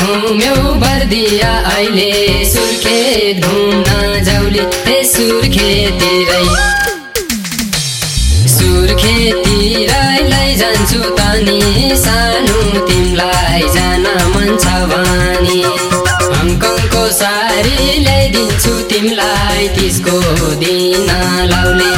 घुम्यौ बर्दिया अहिले सुर्खेत घुम्न जाउले हे सुर्खेतिरै। सुर्खेतिरै लैजान्छु तनी सानो तिमीलाई जान मन छ भने हङकङको सारी ल्याइदिन्छु तिमीलाई तिसको दिन लाउले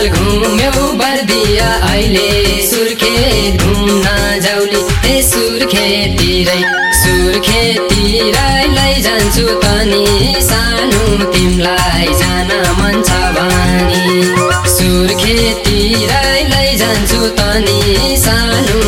साल घुम्यौ बर्दिया अहिले सुर्खेत घुम्न जाउली। हे सुर्खेतिरै सुर्खेतिरै लैजान्छु तनी। सानो तिमीलाई जान मन छ भने। सुर्खेतिरै लैजान्छु तनी। सानो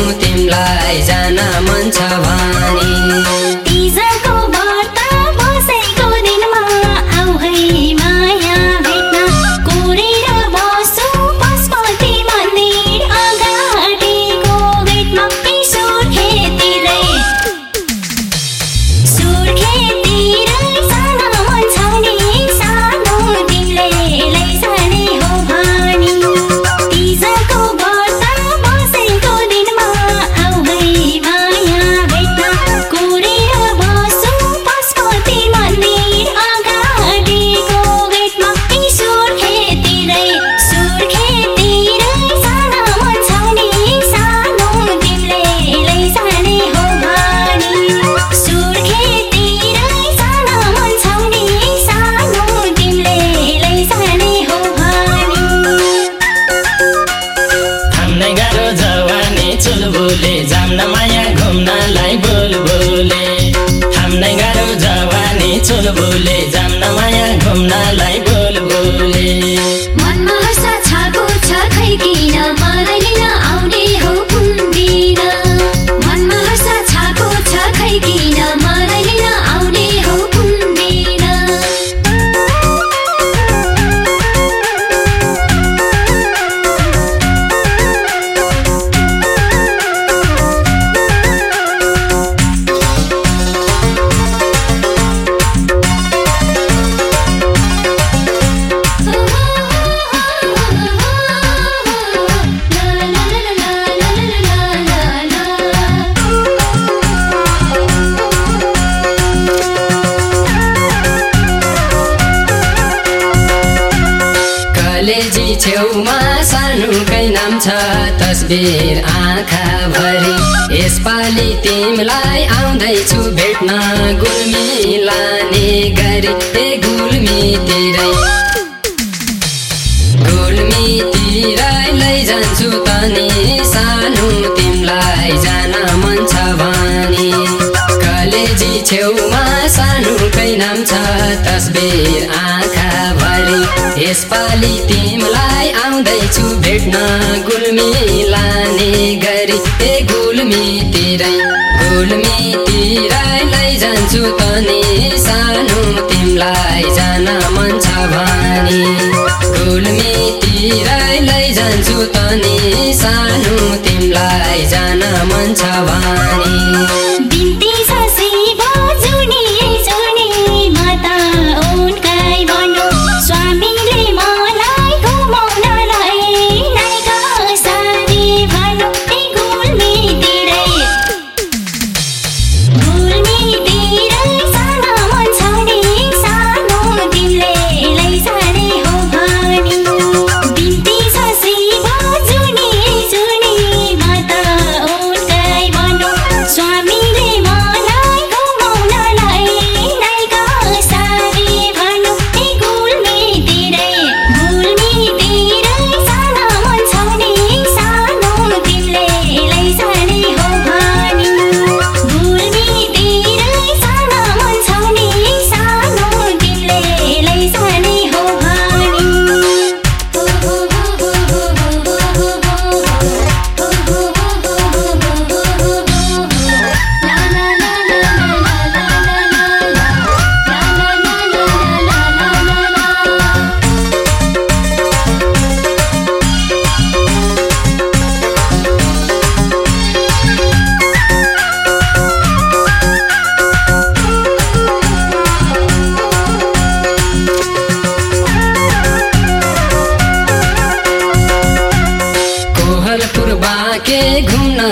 चुलबुले जाम्न माया घुम्नलाई कलेजी छेउमा सानोकै नाम छ तस्बिर आँखा भरि यसपालि तिमीलाई आउँदैछु भेट्न गुल्मी लाने गरी ए गुल्मीतिरै। गुल्मीतिरै लैजान्छु तनी सानो तिमीलाई जान मन छ भने। कलेजी छेउमा सानोकै नाम छ तस्बिर आँखा भरि। यसपालि तिमीलाई आउँदैछु भेट्न गुल्मी लाने गरी। ए गुल्मीतिरै गुल्मीतिरै लैजान्छु तनी। सानो तिमीलाई जान मन छ भने। गुल्मीतिरै लैजान्छु तनी। सानो तिमीलाई जान मन छ भने।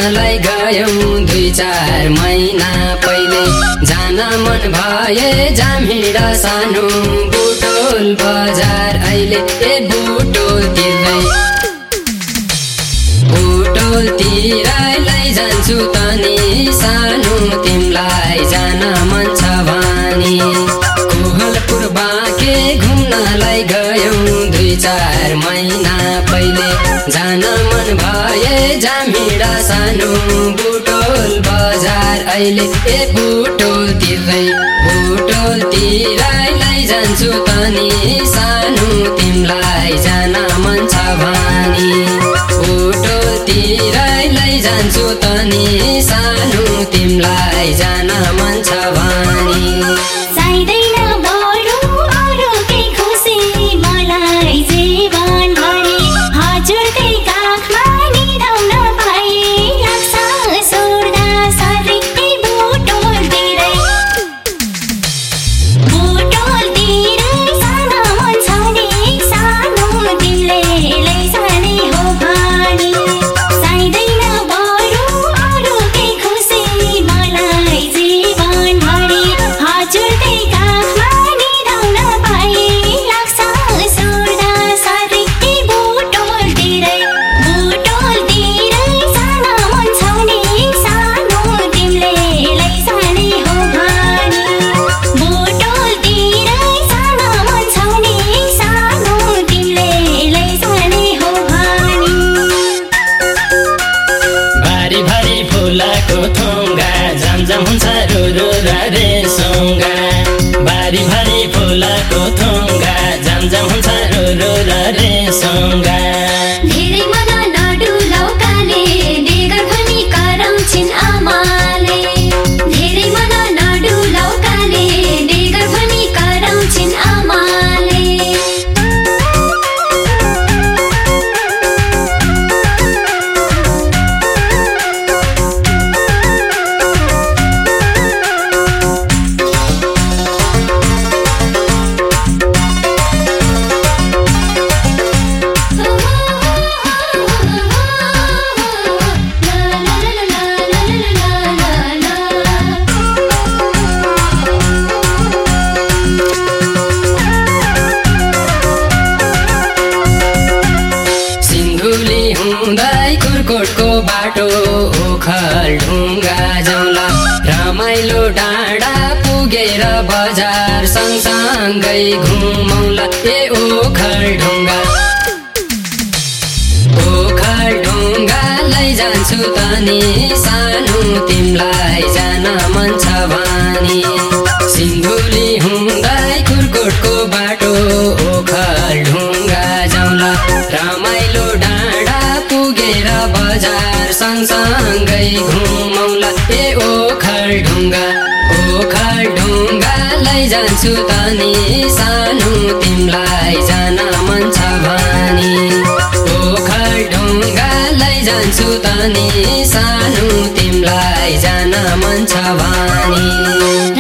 घुम्नलाई गयौँ दुई चार महिना पहिले। जान मन भए जामिडा सानो बुटोल बजार अहिले ए बुटोल तिर्दै। बुटोलतिर लैजान्छु तनी सानो तिमीलाई जान मन छ भने। कोहलपुर बाँके घुम्नलाई गयौँ दुई चार महिना पहिले जान मन भए जामिडा सानो बुटोल बजार। अहिले ए बुटोल तिर्दै बुटोल तिर लैजान्छु तनी सानो तिमीलाई जान मन छ भने। बुटोल तिर लैजान्छु तनी सानो तिमीलाई जान मन छ भने भारी फुलाको थुङ्गा झमझम हुन्छ रुरु र रेसुङ्गा पुगेर बजार सँगसँगै घुमौला ए ओखल ढुङ्गा। ओखल ढुङ्गा लैजान्छु तनी सानो तिमीलाई जान मन छ भने सिन्धुली हुँदै कुर्कोटको बाटो ओखल ढुङ्गा जाउँला। रमाइलो डाँडा पुगेर बजार सँगसँगै घुमौला ए ओखल ढुङ्गा। ओखर ढुङ्गा लैजान्छु तनी सानो तिमीलाई जान मन छ भने। ओखर ढुङ्गा लैजान्छु तनी सानो तिमीलाई जान मन छ भनी।